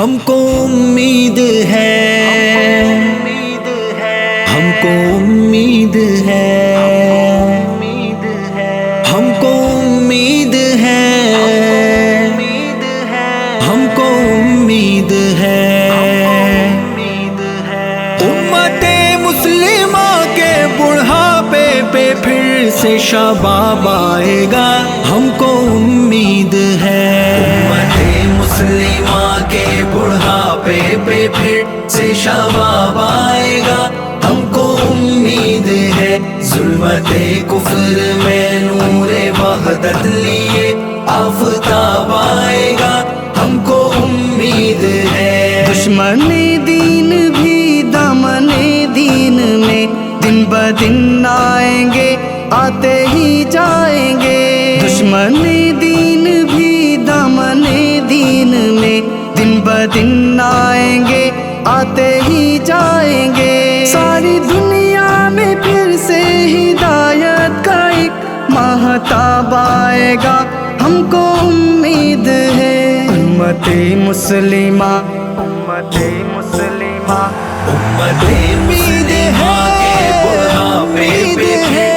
ہم کو امید ہے۔ ہم کو امید ہے۔ ہم کو امید ہے۔ ہم کو امید ہے۔ امت مسلمہ کے بڑھاپے پہ پھر سے شباب آئے گا۔ ہم کو امید ہے۔ شباب آئے گا۔ ہم کو امید ہے۔ ظلمت کفر میں نور وحدت لیے آفتاب آئے گا۔ ہم کو امید ہے۔ دشمن دین بھی دامن دین میں دن بدن آئیں گے، آتے ہی جائیں گے۔ دشمن دین مہتاب آئے گا۔ ہم کو امید ہے۔ امت مسلمہ۔ امت مسلمہ۔ امت امید ہے۔ امید ہے۔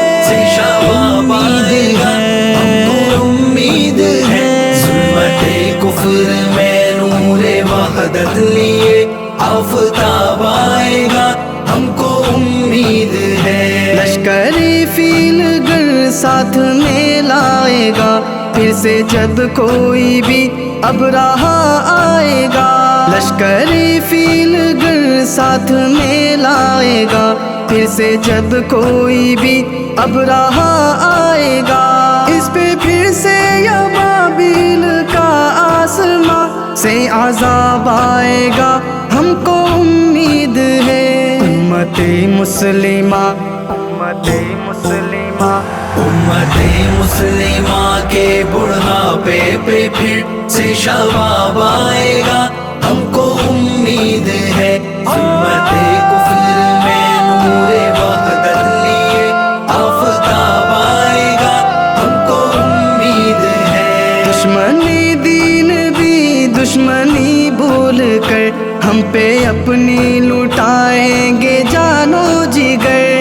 ساتھ میں لائے گا۔ پھر سے جب کوئی بھی اب رہا آئے گا۔ لشکر فیل گر ساتھ میں لائے گا۔ پھر سے جب کوئی بھی اب رہا آئے گا۔ اس پہ پھر سے یا کا آسماں سے عذاب آئے گا۔ ہم کو امید ہے۔ امت مسلمہ امت مسلمہ۔ امت مسلمہ کے بڑھاپے پہ پھر سے شباب آئے گا۔ ہم کو امید ہے۔ ظلمت کفر میں نور وحدت لیے آفتاب آئے گا۔ ہم کو امید ہے۔ دشمنی دین بھی دشمنی بھول کر ہم پہ اپنی لٹائیں گے۔ جانو جگر۔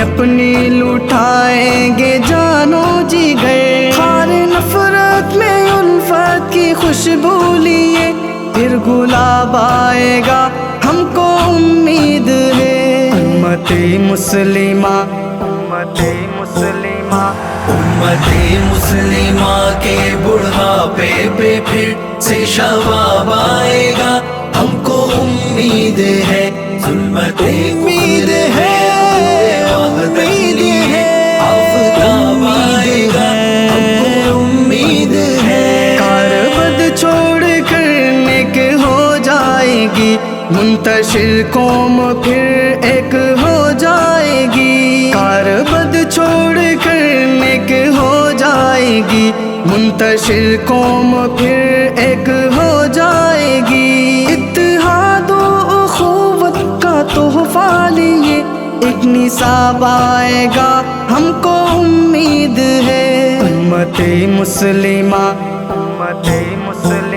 اپنی لٹائیں گے جانو جی جگر خار نفرت میں الفت کی خوشبو لیے پھر گلاب آئے گا ہم کو امید ہے۔ امت مسلمہ امت مسلمہ امت مسلمہ کے بڑھاپے پہ پھر سے شباب آئے گا۔ ہم کو امید ہے۔ ظلمت منتشر قوم پھر ایک ہو جائے گی۔ کار بد چھوڑ کر نیک ہو جائے گی۔ منتشر قوم پھر ایک ہو جائے گی۔ اتحاد و اخوت کا تحفہ لیے ایک نصاب آئے گا۔ ہم کو امید ہے۔ امت مسلمہ امت مسلمہ۔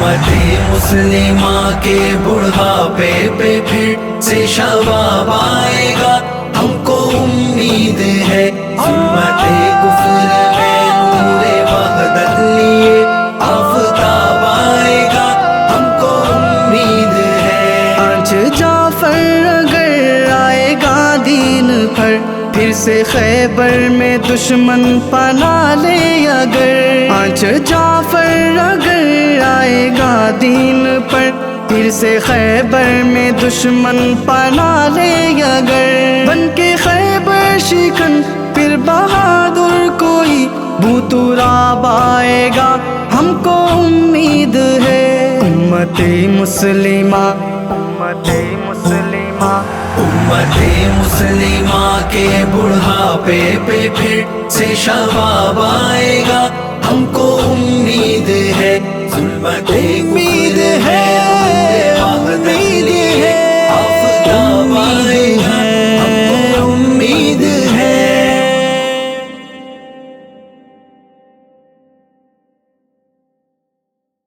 امت مسلمہ کے بڑھاپے پہ پھر سے شباب آئے گا۔ ہم کو امید ہے۔ ظلمت کفر میں نور وحدت لیے آفتاب آئے گا۔ ہم کو امید ہے۔ آج جعفر اگر آئے گا دین پر۔ پھر سے خیبر میں دشمن پنا لے اگر۔ آج جعفر اگر آئے گا دین پر، پھر سے خیبر میں دشمن پنا لے اگر۔ بن کے خیبر شکن پھر بہادر کوئی بوتراب آئے گا۔ ہم کو امید ہے۔ امت مسلمہ امت مسلمہ۔ امت مسلمہ کے بڑھاپے پہ پھر سے شباب آئے گا۔ ہم کو امید ہے۔ امید ہے